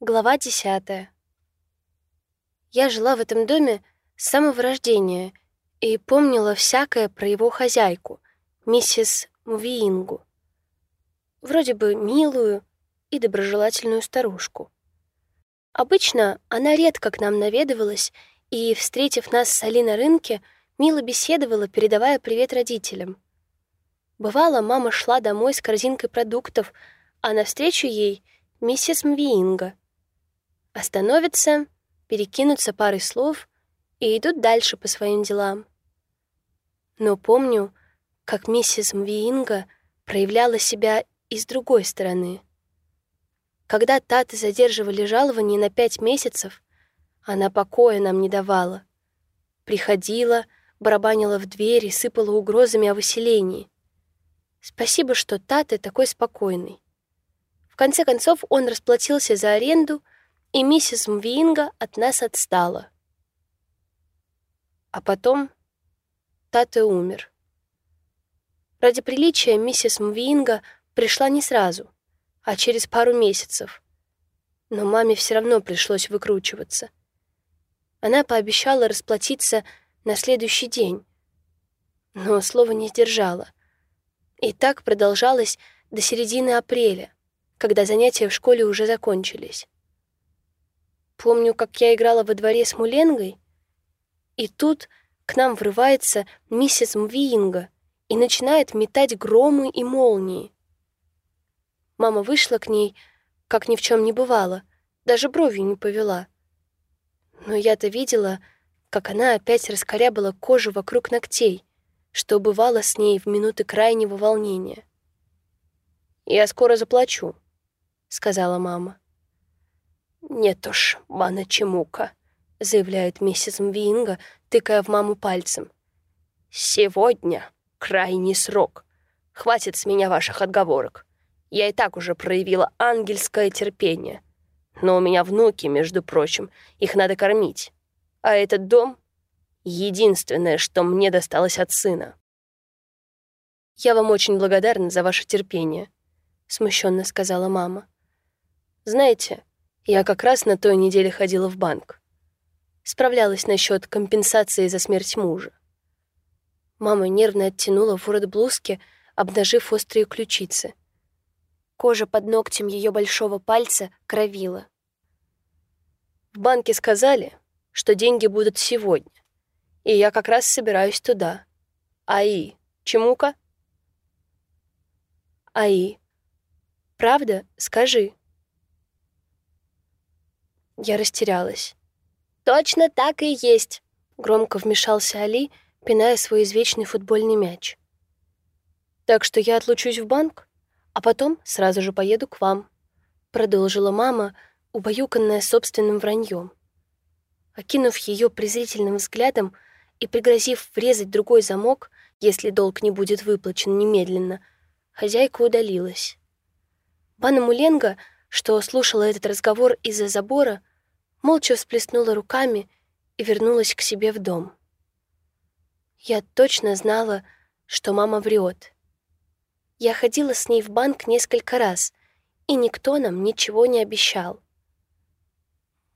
Глава десятая. Я жила в этом доме с самого рождения и помнила всякое про его хозяйку, миссис Мувиингу. Вроде бы милую и доброжелательную старушку. Обычно она редко к нам наведывалась и, встретив нас с Али на рынке, мило беседовала, передавая привет родителям. Бывало, мама шла домой с корзинкой продуктов, а навстречу ей — миссис Мвиинга — Остановятся, перекинутся парой слов и идут дальше по своим делам. Но помню, как миссис Мвиинга проявляла себя и с другой стороны. Когда Таты задерживали жалование на пять месяцев, она покоя нам не давала. Приходила, барабанила в дверь и сыпала угрозами о выселении. Спасибо, что Таты такой спокойный. В конце концов он расплатился за аренду — и миссис Мвинга от нас отстала. А потом Тате умер. Ради приличия миссис Мвинга пришла не сразу, а через пару месяцев. Но маме все равно пришлось выкручиваться. Она пообещала расплатиться на следующий день, но слова не сдержала. И так продолжалось до середины апреля, когда занятия в школе уже закончились. Помню, как я играла во дворе с Муленгой, и тут к нам врывается миссис Мвиинга и начинает метать громы и молнии. Мама вышла к ней, как ни в чем не бывало, даже бровью не повела. Но я-то видела, как она опять раскорябала кожу вокруг ногтей, что бывало с ней в минуты крайнего волнения. «Я скоро заплачу», — сказала мама. «Нет уж, мана Чемука», — заявляет миссис Мвинга, тыкая в маму пальцем. «Сегодня крайний срок. Хватит с меня ваших отговорок. Я и так уже проявила ангельское терпение. Но у меня внуки, между прочим, их надо кормить. А этот дом — единственное, что мне досталось от сына». «Я вам очень благодарна за ваше терпение», — смущенно сказала мама. «Знаете, я как раз на той неделе ходила в банк. Справлялась насчет компенсации за смерть мужа. Мама нервно оттянула ворот блузки, обнажив острые ключицы. Кожа под ногтем ее большого пальца кровила. В банке сказали, что деньги будут сегодня, и я как раз собираюсь туда. Аи, Чемука? Аи, правда? Скажи. Я растерялась. «Точно так и есть!» — громко вмешался Али, пиная свой извечный футбольный мяч. «Так что я отлучусь в банк, а потом сразу же поеду к вам», — продолжила мама, убаюканная собственным враньем. Окинув ее презрительным взглядом и пригрозив врезать другой замок, если долг не будет выплачен немедленно, хозяйка удалилась. Бана Муленга, что слушала этот разговор из-за забора, молча всплеснула руками и вернулась к себе в дом. Я точно знала, что мама врет. Я ходила с ней в банк несколько раз, и никто нам ничего не обещал.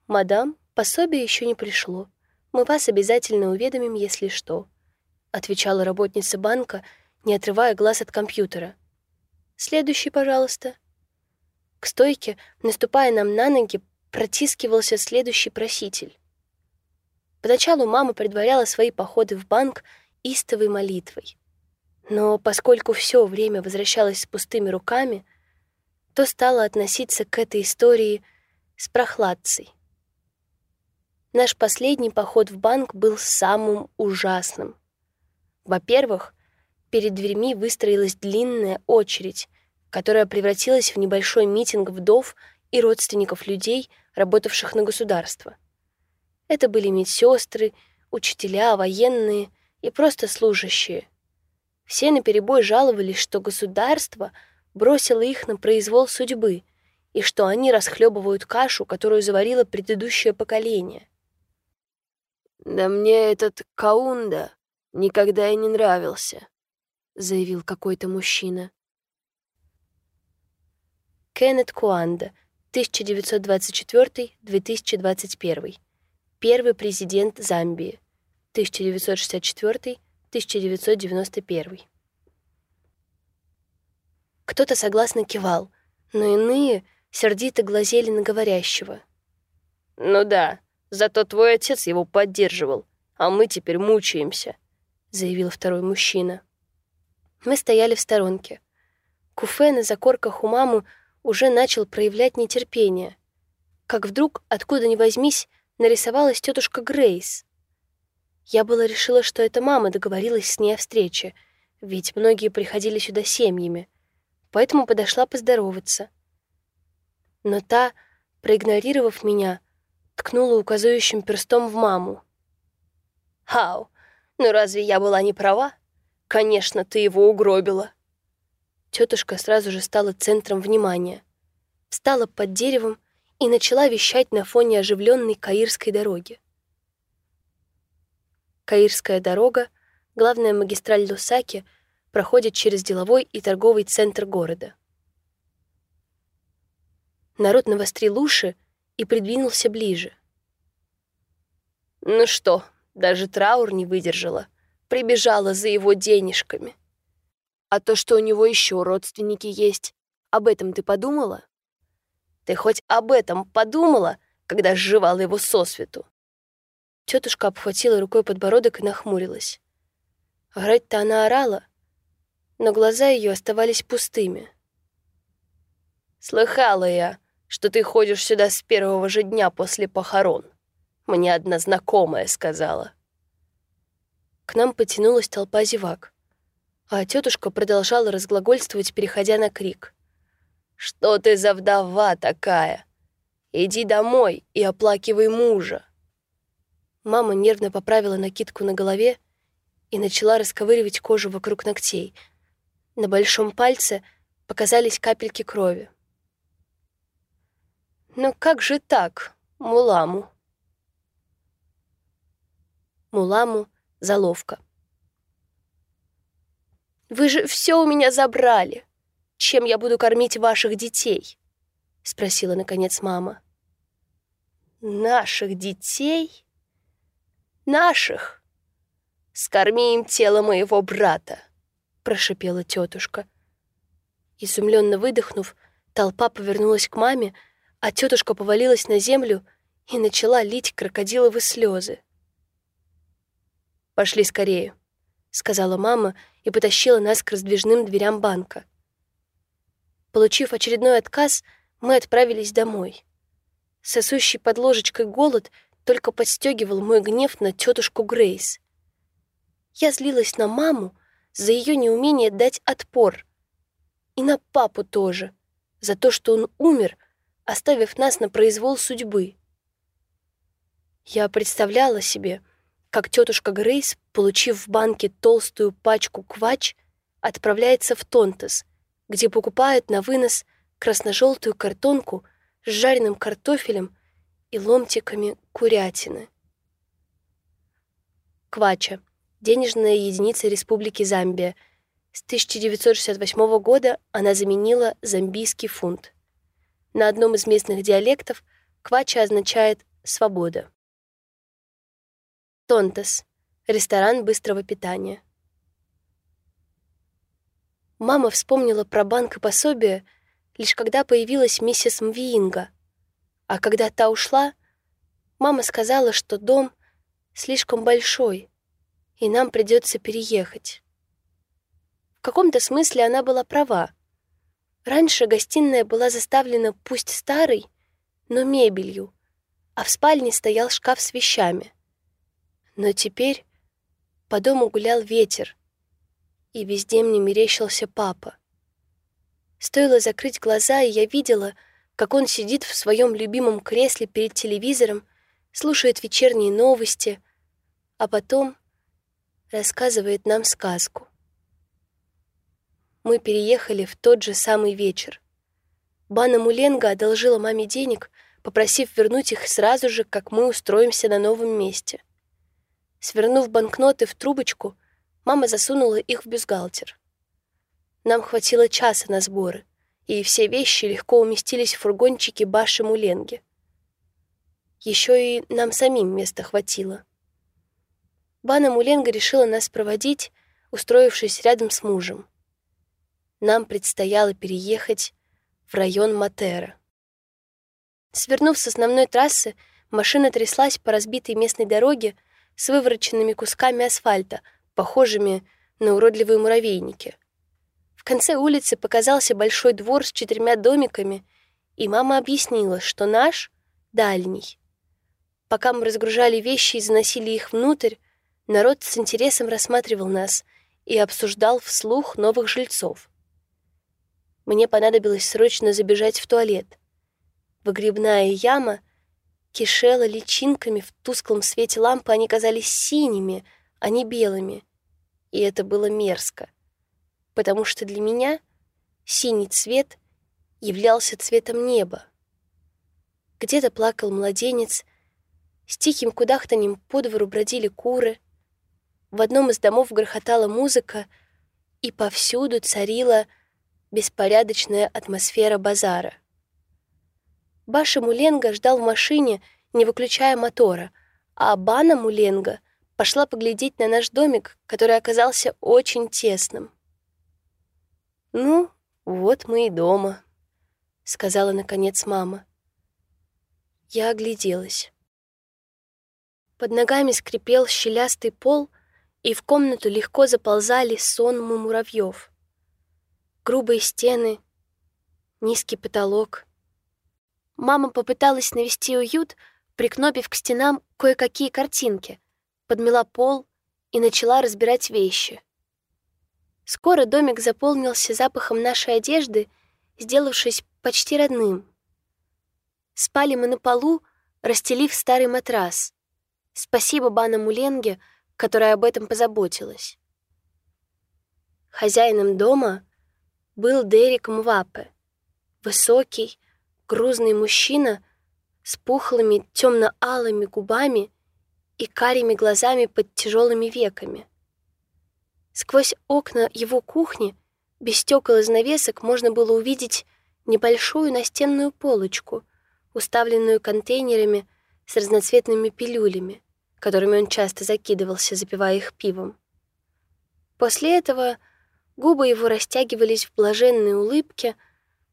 «Мадам, пособие еще не пришло. Мы вас обязательно уведомим, если что», — отвечала работница банка, не отрывая глаз от компьютера. «Следующий, пожалуйста». К стойке, наступая нам на ноги, протискивался следующий проситель. Поначалу мама предваряла свои походы в банк истовой молитвой. Но поскольку все время возвращалась с пустыми руками, то стала относиться к этой истории с прохладцей. Наш последний поход в банк был самым ужасным. Во-первых, перед дверьми выстроилась длинная очередь, которая превратилась в небольшой митинг вдов и родственников людей, работавших на государство. Это были медсестры, учителя, военные и просто служащие. Все наперебой жаловались, что государство бросило их на произвол судьбы и что они расхлебывают кашу, которую заварило предыдущее поколение. «Да мне этот Каунда никогда и не нравился», — заявил какой-то мужчина. Кеннет Куанда, 1924-2021. Первый президент Замбии. 1964-1991. Кто-то согласно кивал, но иные сердито глазели на говорящего. «Ну да, зато твой отец его поддерживал, а мы теперь мучаемся», — заявил второй мужчина. Мы стояли в сторонке. Куфе на закорках у мамы уже начал проявлять нетерпение. Как вдруг, откуда ни возьмись, нарисовалась тетушка Грейс. Я было решила, что это мама договорилась с ней о встрече, ведь многие приходили сюда семьями, поэтому подошла поздороваться. Но та, проигнорировав меня, ткнула указывающим перстом в маму. «Хау, ну разве я была не права? Конечно, ты его угробила». Тетушка сразу же стала центром внимания. Встала под деревом и начала вещать на фоне оживленной Каирской дороги. Каирская дорога, главная магистраль Лусаки, проходит через деловой и торговый центр города. Народ навострил уши и придвинулся ближе. «Ну что, даже траур не выдержала, прибежала за его денежками. А то, что у него еще родственники есть, об этом ты подумала? Ты хоть об этом подумала, когда сживала его сосвету?» Тетушка обхватила рукой подбородок и нахмурилась. Орать-то она орала, но глаза ее оставались пустыми. «Слыхала я, что ты ходишь сюда с первого же дня после похорон. Мне одна знакомая сказала». К нам потянулась толпа зевак, а тетушка продолжала разглагольствовать, переходя на крик. «Что ты за вдова такая? Иди домой и оплакивай мужа». Мама нервно поправила накидку на голове и начала расковыривать кожу вокруг ногтей. На большом пальце показались капельки крови. «Ну как же так, Муламу?» Муламу — заловка. «Вы же все у меня забрали. Чем я буду кормить ваших детей?» — спросила, наконец, мама. «Наших детей?» наших. Скорми им тело моего брата, прошипела тетушка. Изумленно выдохнув, толпа повернулась к маме, а тетушка повалилась на землю и начала лить крокодиловые слезы. «Пошли скорее», — сказала мама и потащила нас к раздвижным дверям банка. Получив очередной отказ, мы отправились домой. Сосущий под ложечкой голод только подстегивал мой гнев на тетушку Грейс. Я злилась на маму за ее неумение дать отпор. И на папу тоже, за то, что он умер, оставив нас на произвол судьбы. Я представляла себе, как тетушка Грейс, получив в банке толстую пачку квач, отправляется в Тонтес, где покупает на вынос красно-желтую картонку с жареным картофелем и ломтиками курятины. Квача — денежная единица Республики Замбия. С 1968 года она заменила замбийский фунт. На одном из местных диалектов квача означает «свобода». Тонтес — ресторан быстрого питания. Мама вспомнила про банк и пособие, лишь когда появилась миссис Мвиинга — а когда та ушла, мама сказала, что дом слишком большой, и нам придется переехать. В каком-то смысле она была права. Раньше гостиная была заставлена пусть старой, но мебелью, а в спальне стоял шкаф с вещами. Но теперь по дому гулял ветер, и везде мне мерещился папа. Стоило закрыть глаза, и я видела — как он сидит в своем любимом кресле перед телевизором, слушает вечерние новости, а потом рассказывает нам сказку. Мы переехали в тот же самый вечер. Бана Муленга одолжила маме денег, попросив вернуть их сразу же, как мы устроимся на новом месте. Свернув банкноты в трубочку, мама засунула их в бюстгальтер. Нам хватило часа на сборы — и все вещи легко уместились в фургончике Баши Муленги. Еще и нам самим места хватило. Бана Муленга решила нас проводить, устроившись рядом с мужем. Нам предстояло переехать в район Матера. Свернув с основной трассы, машина тряслась по разбитой местной дороге с вывороченными кусками асфальта, похожими на уродливые муравейники. В конце улицы показался большой двор с четырьмя домиками, и мама объяснила, что наш — дальний. Пока мы разгружали вещи и заносили их внутрь, народ с интересом рассматривал нас и обсуждал вслух новых жильцов. Мне понадобилось срочно забежать в туалет. Выгребная яма кишела личинками в тусклом свете лампы, они казались синими, а не белыми. И это было мерзко, потому что для меня синий цвет являлся цветом неба. Где-то плакал младенец, с тихим кудахтанем по двору бродили куры, в одном из домов грохотала музыка, и повсюду царила беспорядочная атмосфера базара. Баша Муленга ждал в машине, не выключая мотора, а Бана Муленга пошла поглядеть на наш домик, который оказался очень тесным. «Ну, вот мы и дома», — сказала наконец мама. Я огляделась. Под ногами скрипел щелястый пол, и в комнату легко заползали сонмы муравьев. Грубые стены, низкий потолок — Мама попыталась навести уют, прикнопив к стенам кое-какие картинки, подмела пол и начала разбирать вещи. Скоро домик заполнился запахом нашей одежды, сделавшись почти родным. Спали мы на полу, расстелив старый матрас. Спасибо Бана Муленге, которая об этом позаботилась. Хозяином дома был Дерек Мвапе, высокий, грузный мужчина с пухлыми темно-алыми губами и карими глазами под тяжелыми веками. Сквозь окна его кухни, без стекол и занавесок, можно было увидеть небольшую настенную полочку, уставленную контейнерами с разноцветными пилюлями, которыми он часто закидывался, запивая их пивом. После этого губы его растягивались в блаженной улыбке —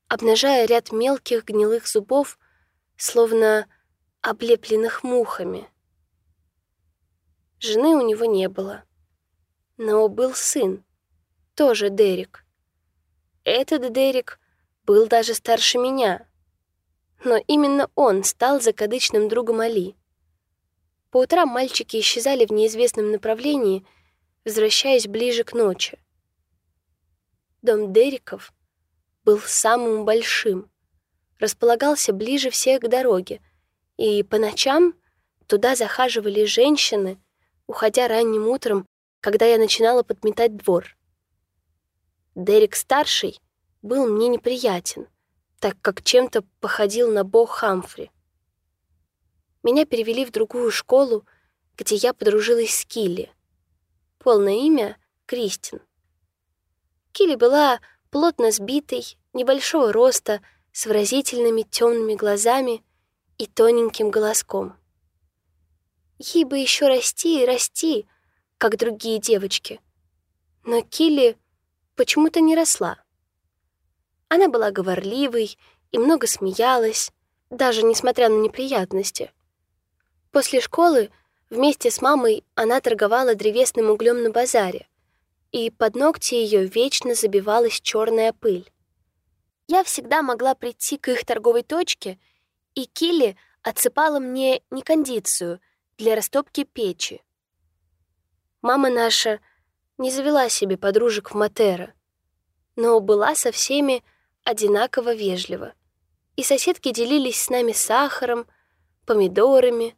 обнажая ряд мелких гнилых зубов, словно облепленных мухами. Жены у него не было. Но был сын, тоже Дерек. Этот Дерек был даже старше меня. Но именно он стал закадычным другом Али. По утрам мальчики исчезали в неизвестном направлении, возвращаясь ближе к ночи. Дом Дериков — был самым большим, располагался ближе всех к дороге, и по ночам туда захаживали женщины, уходя ранним утром, когда я начинала подметать двор. Дерек-старший был мне неприятен, так как чем-то походил на бог Хамфри. Меня перевели в другую школу, где я подружилась с Килли. Полное имя — Кристин. Килли была плотно сбитой, небольшого роста, с выразительными темными глазами и тоненьким голоском. Ей бы еще расти и расти, как другие девочки. Но Килли почему-то не росла. Она была говорливой и много смеялась, даже несмотря на неприятности. После школы вместе с мамой она торговала древесным углем на базаре, и под ногти ее вечно забивалась черная пыль. Я всегда могла прийти к их торговой точке, и Килли отсыпала мне некондицию для растопки печи. Мама наша не завела себе подружек в Матера, но была со всеми одинаково вежлива, и соседки делились с нами сахаром, помидорами,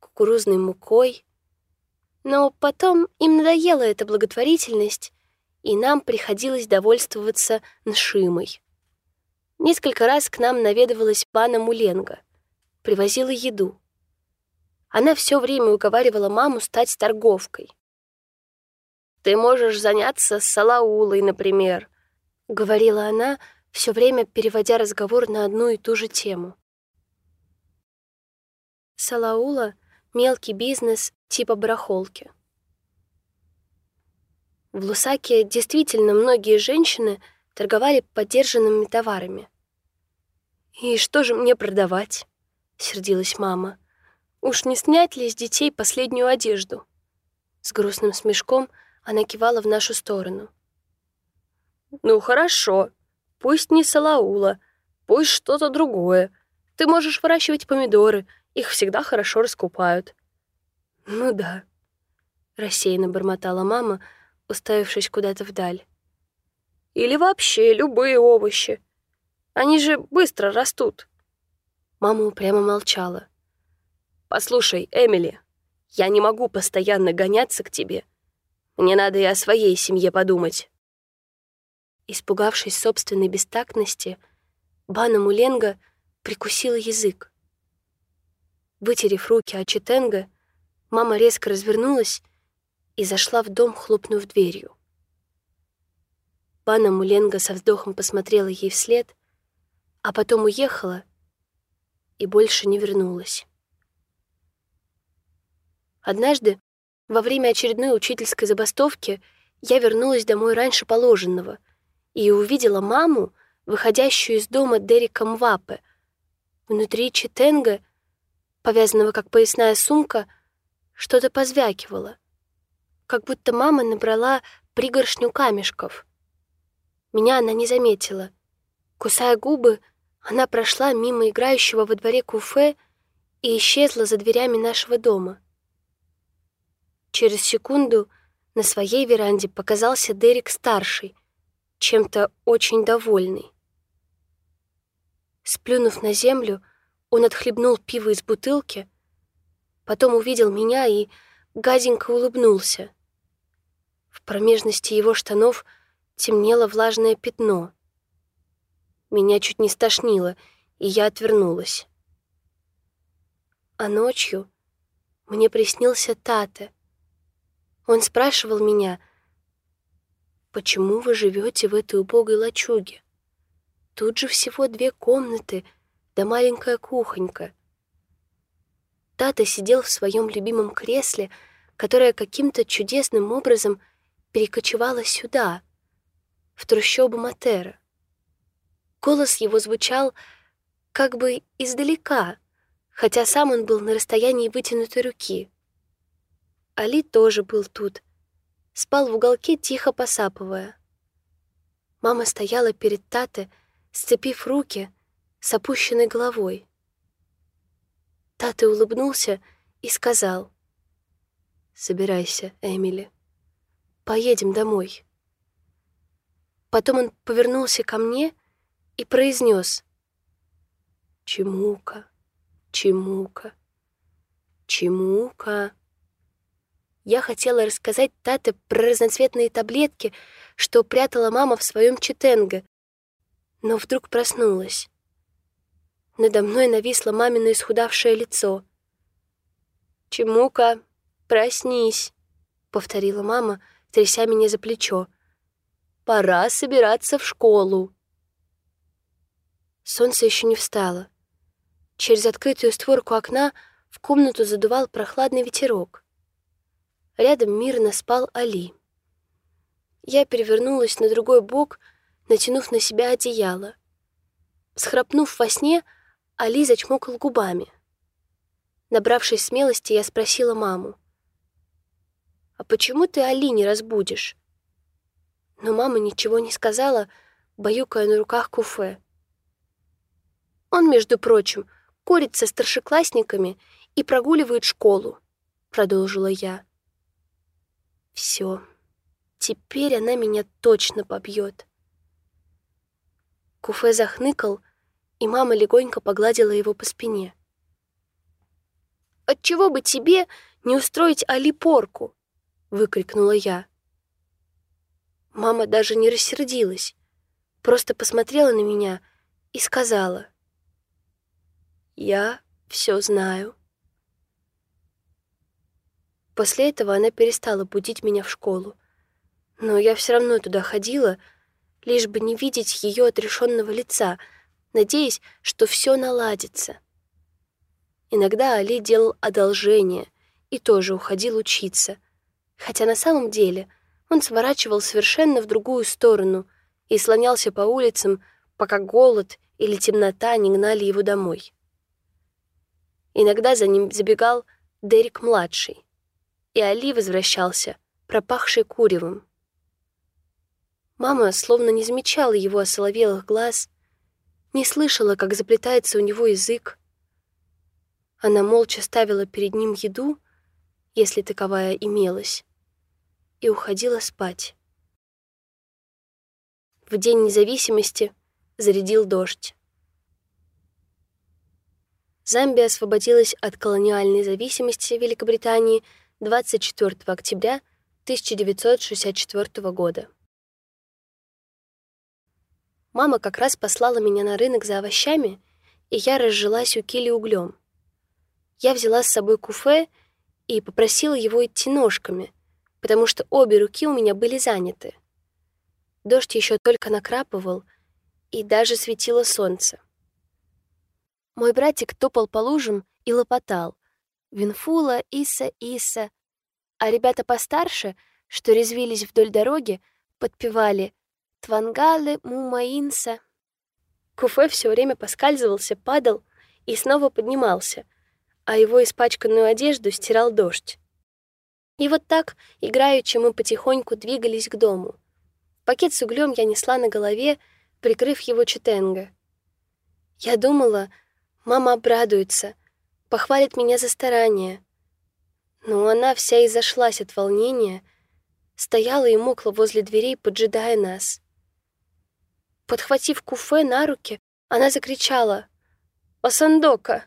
кукурузной мукой, но потом им надоела эта благотворительность, и нам приходилось довольствоваться ншимой. Несколько раз к нам наведывалась пана Муленга, привозила еду. Она все время уговаривала маму стать торговкой. «Ты можешь заняться салаулой, например», — говорила она, все время переводя разговор на одну и ту же тему. Салаула — мелкий бизнес типа барахолки. В Лусаке действительно многие женщины торговали подержанными товарами. «И что же мне продавать?» — сердилась мама. «Уж не снять ли с детей последнюю одежду?» С грустным смешком она кивала в нашу сторону. «Ну хорошо, пусть не салаула, пусть что-то другое. Ты можешь выращивать помидоры, их всегда хорошо раскупают». «Ну да», — рассеянно бормотала мама, уставившись куда-то вдаль. «Или вообще любые овощи. Они же быстро растут». Мама упрямо молчала. «Послушай, Эмили, я не могу постоянно гоняться к тебе. Мне надо и о своей семье подумать». Испугавшись собственной бестактности, Бана Муленга прикусила язык. Вытерев руки от Читенга, мама резко развернулась и зашла в дом, хлопнув дверью. Бана Муленга со вздохом посмотрела ей вслед, а потом уехала и больше не вернулась. Однажды, во время очередной учительской забастовки, я вернулась домой раньше положенного и увидела маму, выходящую из дома Дерека Мвапе. Внутри Читенга, повязанного как поясная сумка, что-то позвякивало, как будто мама набрала пригоршню камешков. Меня она не заметила. Кусая губы, она прошла мимо играющего во дворе куфе и исчезла за дверями нашего дома. Через секунду на своей веранде показался Дерек-старший — чем-то очень довольный. Сплюнув на землю, он отхлебнул пиво из бутылки, потом увидел меня и газенько улыбнулся. В промежности его штанов темнело влажное пятно. Меня чуть не стошнило, и я отвернулась. А ночью мне приснился Тата. Он спрашивал меня — почему вы живете в этой убогой лачуге? Тут же всего две комнаты, да маленькая кухонька. Тата сидел в своем любимом кресле, которое каким-то чудесным образом перекочевало сюда, в трущобу Матера. Голос его звучал как бы издалека, хотя сам он был на расстоянии вытянутой руки. Али тоже был тут, спал в уголке, тихо посапывая. Мама стояла перед Тате, сцепив руки с опущенной головой. Тате улыбнулся и сказал, «Собирайся, Эмили, поедем домой». Потом он повернулся ко мне и произнес, «Чемука, Чемука, Чемука». Я хотела рассказать Тате про разноцветные таблетки, что прятала мама в своем читенге, но вдруг проснулась. Надо мной нависло мамино исхудавшее лицо. «Чемука, проснись», — повторила мама, тряся меня за плечо. «Пора собираться в школу». Солнце еще не встало. Через открытую створку окна в комнату задувал прохладный ветерок. Рядом мирно спал Али. Я перевернулась на другой бок, натянув на себя одеяло. Схрапнув во сне, Али зачмокал губами. Набравшись смелости, я спросила маму. «А почему ты Али не разбудишь?» Но мама ничего не сказала, баюкая на руках куфе. «Он, между прочим, курит со старшеклассниками и прогуливает школу», — продолжила я. Все. Теперь она меня точно побьет. Куфе захныкал, и мама легонько погладила его по спине. «Отчего бы тебе не устроить Али порку?» — выкрикнула я. Мама даже не рассердилась, просто посмотрела на меня и сказала. «Я все знаю». После этого она перестала будить меня в школу. Но я все равно туда ходила, лишь бы не видеть ее отрешенного лица, надеясь, что все наладится. Иногда Али делал одолжение и тоже уходил учиться, хотя на самом деле он сворачивал совершенно в другую сторону и слонялся по улицам, пока голод или темнота не гнали его домой. Иногда за ним забегал Дерек-младший, и Али возвращался, пропахший куревом. Мама словно не замечала его осоловелых глаз, не слышала, как заплетается у него язык. Она молча ставила перед ним еду, если таковая имелась, и уходила спать. В День независимости зарядил дождь. Замбия освободилась от колониальной зависимости Великобритании 24 октября 1964 года. Мама как раз послала меня на рынок за овощами, и я разжилась у кили углем. Я взяла с собой куфе и попросила его идти ножками, потому что обе руки у меня были заняты. Дождь еще только накрапывал, и даже светило солнце. Мой братик топал по лужам и лопотал. Винфула, Иса, Иса. А ребята постарше, что резвились вдоль дороги, подпевали «Твангалы, Мумаинса». Куфе все время поскальзывался, падал и снова поднимался — а его испачканную одежду стирал дождь. И вот так, играючи, мы потихоньку двигались к дому. Пакет с углем я несла на голове, прикрыв его читенго. Я думала, мама обрадуется, похвалит меня за старание. Но она вся и зашлась от волнения, стояла и мокла возле дверей, поджидая нас. Подхватив куфе на руки, она закричала «Осандока!»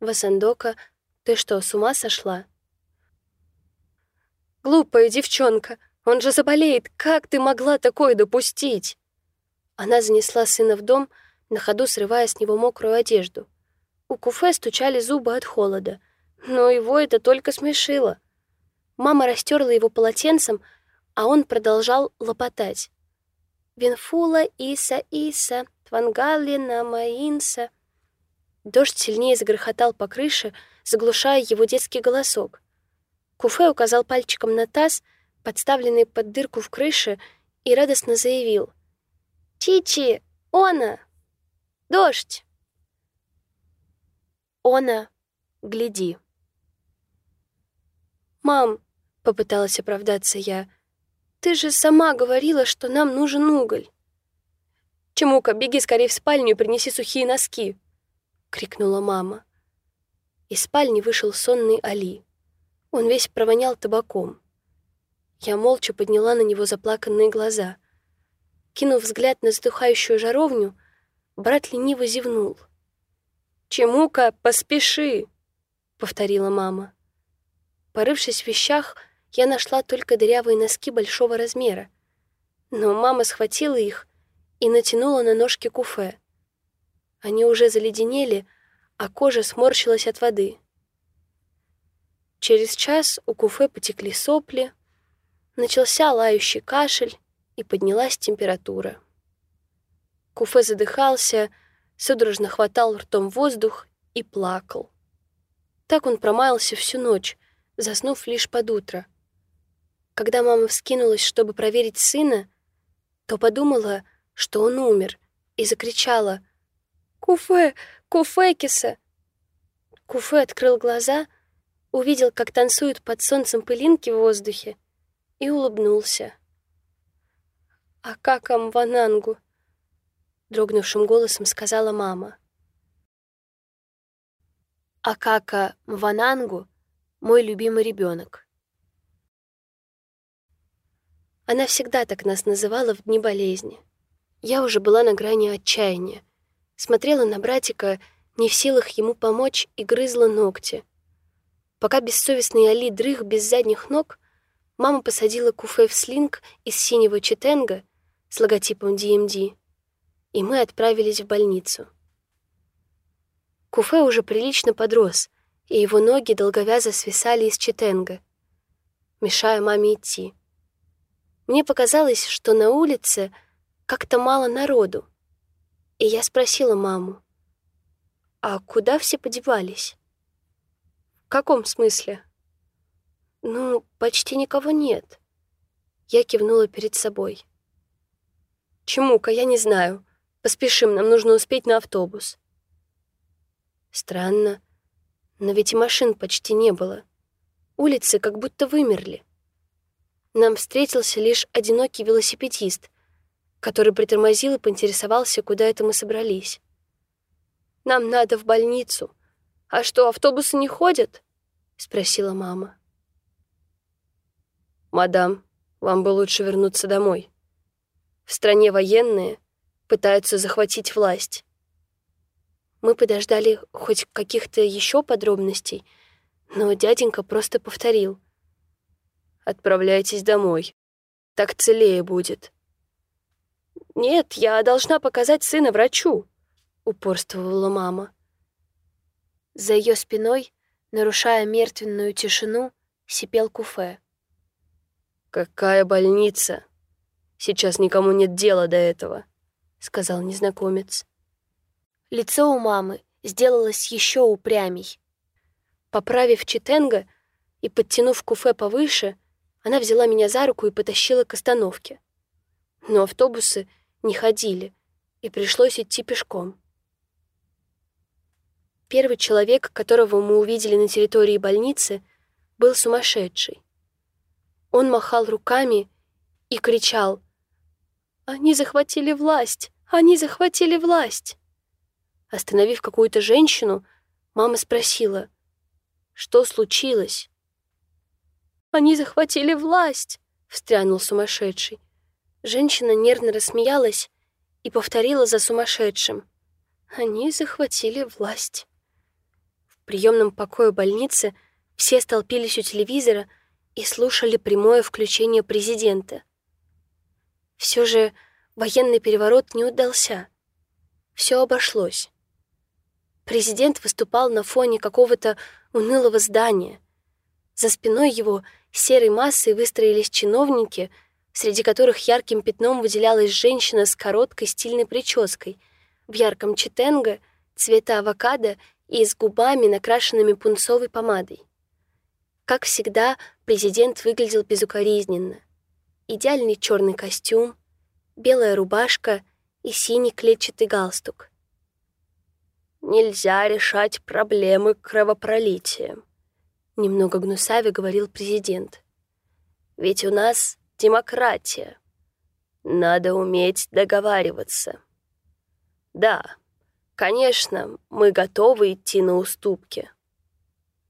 Васандока, ты что, с ума сошла? Глупая девчонка, он же заболеет, как ты могла такое допустить? Она занесла сына в дом, на ходу срывая с него мокрую одежду. У Куфе стучали зубы от холода, но его это только смешило. Мама растерла его полотенцем, а он продолжал лопотать. «Винфула, Иса, Иса, Твангалина, Маинса». Дождь сильнее загрохотал по крыше, заглушая его детский голосок. Куфе указал пальчиком на таз, подставленный под дырку в крыше, и радостно заявил. «Чичи! Она! Дождь!» «Она! Гляди!» «Мам!» — попыталась оправдаться я. «Ты же сама говорила, что нам нужен уголь!» «Чемука, беги скорее в спальню и принеси сухие носки!» крикнула мама. Из спальни вышел сонный Али. Он весь провонял табаком. Я молча подняла на него заплаканные глаза. Кинув взгляд на затухающую жаровню, брат лениво зевнул. «Чему-ка, поспеши!» — повторила мама. Порывшись в вещах, я нашла только дырявые носки большого размера. Но мама схватила их и натянула на ножки куфе. Они уже заледенели, а кожа сморщилась от воды. Через час у Куфе потекли сопли, начался лающий кашель и поднялась температура. Куфе задыхался, судорожно хватал ртом воздух и плакал. Так он промаялся всю ночь, заснув лишь под утро. Когда мама вскинулась, чтобы проверить сына, то подумала, что он умер, и закричала — Куфе! Куфекиса!» Куфе открыл глаза, увидел, как танцуют под солнцем пылинки в воздухе, и улыбнулся. «А как Амванангу?» — дрогнувшим голосом сказала мама. Акака Мванангу — мой любимый ребенок. Она всегда так нас называла в дни болезни. Я уже была на грани отчаяния смотрела на братика, не в силах ему помочь, и грызла ногти. Пока бессовестный Али дрых без задних ног, мама посадила Куфе в слинг из синего читенга с логотипом DMD, и мы отправились в больницу. Куфе уже прилично подрос, и его ноги долговязо свисали из читенга, мешая маме идти. Мне показалось, что на улице как-то мало народу. И я спросила маму, а куда все подевались? В каком смысле? Ну, почти никого нет. Я кивнула перед собой. Чему-ка, я не знаю. Поспешим, нам нужно успеть на автобус. Странно, но ведь и машин почти не было. Улицы как будто вымерли. Нам встретился лишь одинокий велосипедист, который притормозил и поинтересовался, куда это мы собрались. «Нам надо в больницу. А что, автобусы не ходят?» — спросила мама. «Мадам, вам бы лучше вернуться домой. В стране военные пытаются захватить власть. Мы подождали хоть каких-то еще подробностей, но дяденька просто повторил. «Отправляйтесь домой. Так целее будет». «Нет, я должна показать сына врачу», — упорствовала мама. За ее спиной, нарушая мертвенную тишину, сипел куфе. «Какая больница? Сейчас никому нет дела до этого», — сказал незнакомец. Лицо у мамы сделалось еще упрямей. Поправив читенга и подтянув куфе повыше, она взяла меня за руку и потащила к остановке. Но автобусы не ходили, и пришлось идти пешком. Первый человек, которого мы увидели на территории больницы, был сумасшедший. Он махал руками и кричал «Они захватили власть! Они захватили власть!» Остановив какую-то женщину, мама спросила, что случилось? «Они захватили власть!» — встрянул сумасшедший. Женщина нервно рассмеялась и повторила за сумасшедшим. «Они захватили власть!» В приемном покое больницы все столпились у телевизора и слушали прямое включение президента. Все же военный переворот не удался. Все обошлось. Президент выступал на фоне какого-то унылого здания. За спиной его серой массой выстроились чиновники, среди которых ярким пятном выделялась женщина с короткой стильной прической, в ярком читенго, цвета авокадо и с губами, накрашенными пунцовой помадой. Как всегда, президент выглядел безукоризненно. Идеальный черный костюм, белая рубашка и синий клетчатый галстук нельзя решать проблемы кровопролитием», — немного гнусави говорил президент. «Ведь у нас демократия. Надо уметь договариваться. Да, конечно, мы готовы идти на уступки,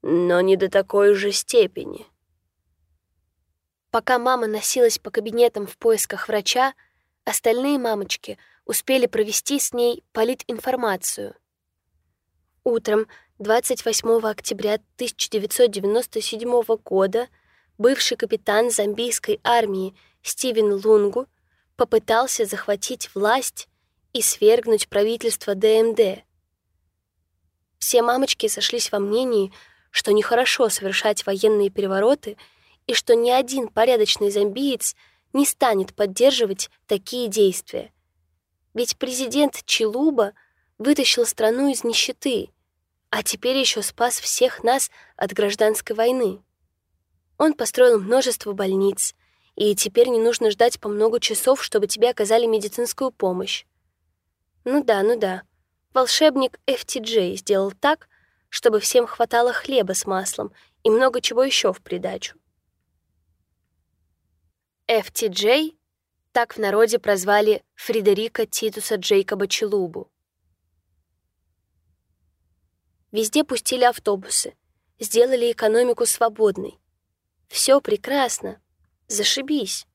но не до такой же степени». Пока мама носилась по кабинетам в поисках врача, остальные мамочки успели провести с ней политинформацию — Утром 28 октября 1997 года бывший капитан зомбийской армии Стивен Лунгу попытался захватить власть и свергнуть правительство ДМД. Все мамочки сошлись во мнении, что нехорошо совершать военные перевороты и что ни один порядочный зомбиец не станет поддерживать такие действия. Ведь президент Чилуба вытащил страну из нищеты, а теперь еще спас всех нас от гражданской войны. Он построил множество больниц, и теперь не нужно ждать по много часов, чтобы тебе оказали медицинскую помощь. Ну да, ну да. Волшебник FTJ сделал так, чтобы всем хватало хлеба с маслом и много чего еще в придачу. FTJ так в народе прозвали Фредерика Титуса Джейкоба Челубу. Везде пустили автобусы, сделали экономику свободной. Все прекрасно. Зашибись.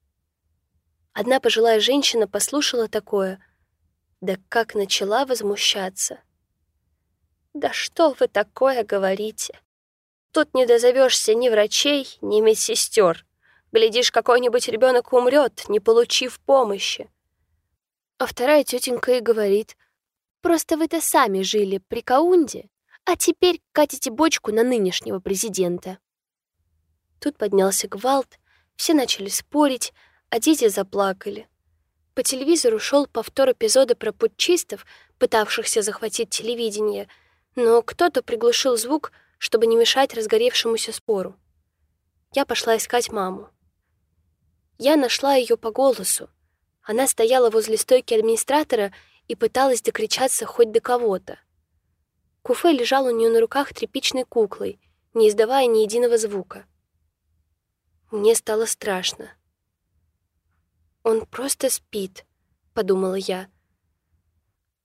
Одна пожилая женщина послушала такое, да как начала возмущаться. «Да что вы такое говорите? Тут не дозовешься ни врачей, ни медсестер. Глядишь, какой-нибудь ребенок умрет, не получив помощи». А вторая тетенька и говорит, «Просто вы-то сами жили при Каунде, а теперь катите бочку на нынешнего президента. Тут поднялся гвалт, все начали спорить, а дети заплакали. По телевизору шел повтор эпизода про путчистов, пытавшихся захватить телевидение, но кто-то приглушил звук, чтобы не мешать разгоревшемуся спору. Я пошла искать маму. Я нашла ее по голосу. Она стояла возле стойки администратора и пыталась докричаться хоть до кого-то. Куфе лежал у нее на руках тряпичной куклой, не издавая ни единого звука. Мне стало страшно. «Он просто спит», — подумала я.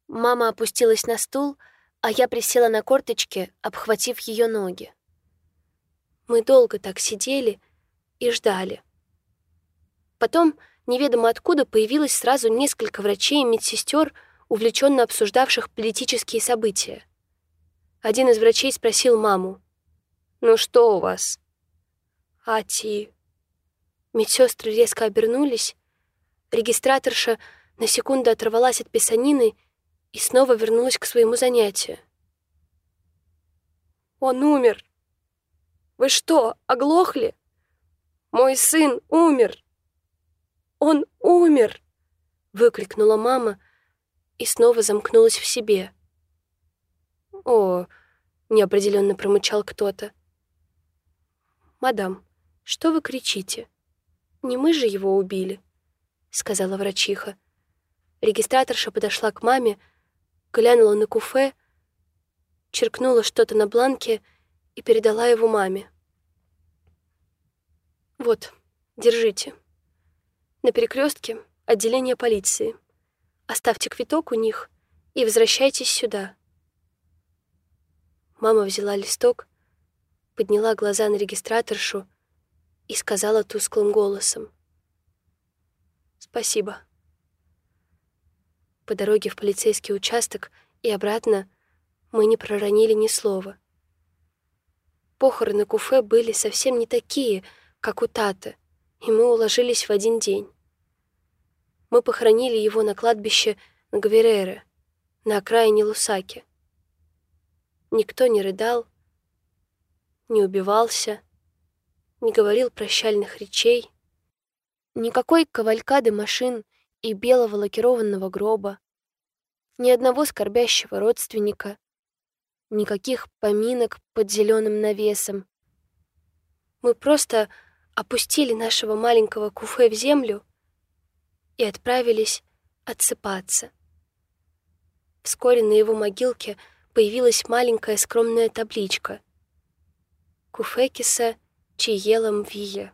Мама опустилась на стул, а я присела на корточки, обхватив ее ноги. Мы долго так сидели и ждали. Потом, неведомо откуда, появилось сразу несколько врачей и медсестер, увлеченно обсуждавших политические события. Один из врачей спросил маму. «Ну что у вас?» «Ати...» Медсестры резко обернулись. Регистраторша на секунду оторвалась от писанины и снова вернулась к своему занятию. «Он умер!» Вы что, оглохли? Мой сын умер! Он умер!» — выкрикнула мама и снова замкнулась в себе. «О!» — неопределенно промычал кто-то. «Мадам, что вы кричите? Не мы же его убили», — сказала врачиха. Регистраторша подошла к маме, глянула на куфе, черкнула что-то на бланке — и передала его маме. «Вот, держите. На перекрестке отделение полиции. Оставьте квиток у них и возвращайтесь сюда». Мама взяла листок, подняла глаза на регистраторшу и сказала тусклым голосом. «Спасибо». По дороге в полицейский участок и обратно мы не проронили ни слова. Похороны Куфе были совсем не такие, как у Таты, и мы уложились в один день. Мы похоронили его на кладбище Гверере, на окраине Лусаки. Никто не рыдал, не убивался, не говорил прощальных речей. Никакой кавалькады машин и белого лакированного гроба, ни одного скорбящего родственника, никаких поминок под зеленым навесом. Мы просто опустили нашего маленького куфе в землю и отправились отсыпаться. Вскоре на его могилке появилась маленькая скромная табличка «Куфекиса Чиелом Вия».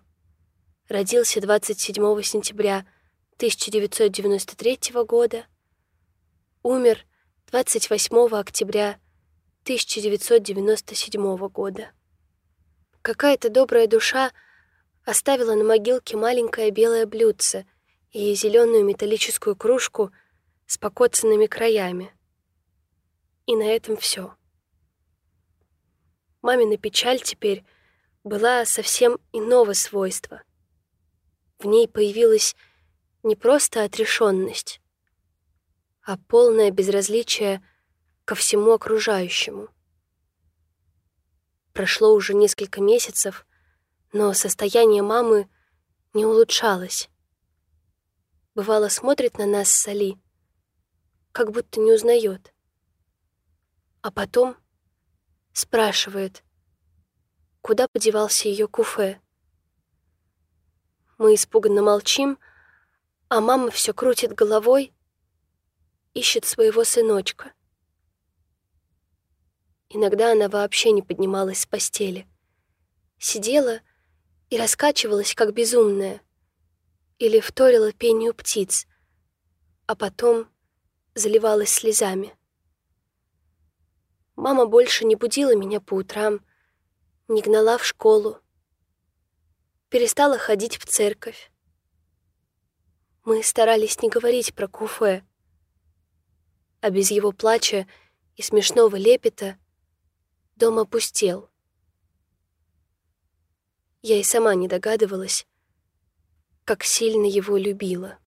Родился 27 сентября 1993 года, умер 28 октября 1997 года. Какая-то добрая душа оставила на могилке маленькое белое блюдце и зеленую металлическую кружку с покоцанными краями. И на этом все. Мамина печаль теперь была совсем иного свойства. В ней появилась не просто отрешенность, а полное безразличие ко всему окружающему. Прошло уже несколько месяцев, но состояние мамы не улучшалось. Бывало, смотрит на нас с Али, как будто не узнает. А потом спрашивает, куда подевался ее куфе. Мы испуганно молчим, а мама все крутит головой, ищет своего сыночка. Иногда она вообще не поднималась с постели. Сидела и раскачивалась, как безумная. Или вторила пению птиц, а потом заливалась слезами. Мама больше не будила меня по утрам, не гнала в школу, перестала ходить в церковь. Мы старались не говорить про Куфе, а без его плача и смешного лепета — Дом опустел. Я и сама не догадывалась, как сильно его любила.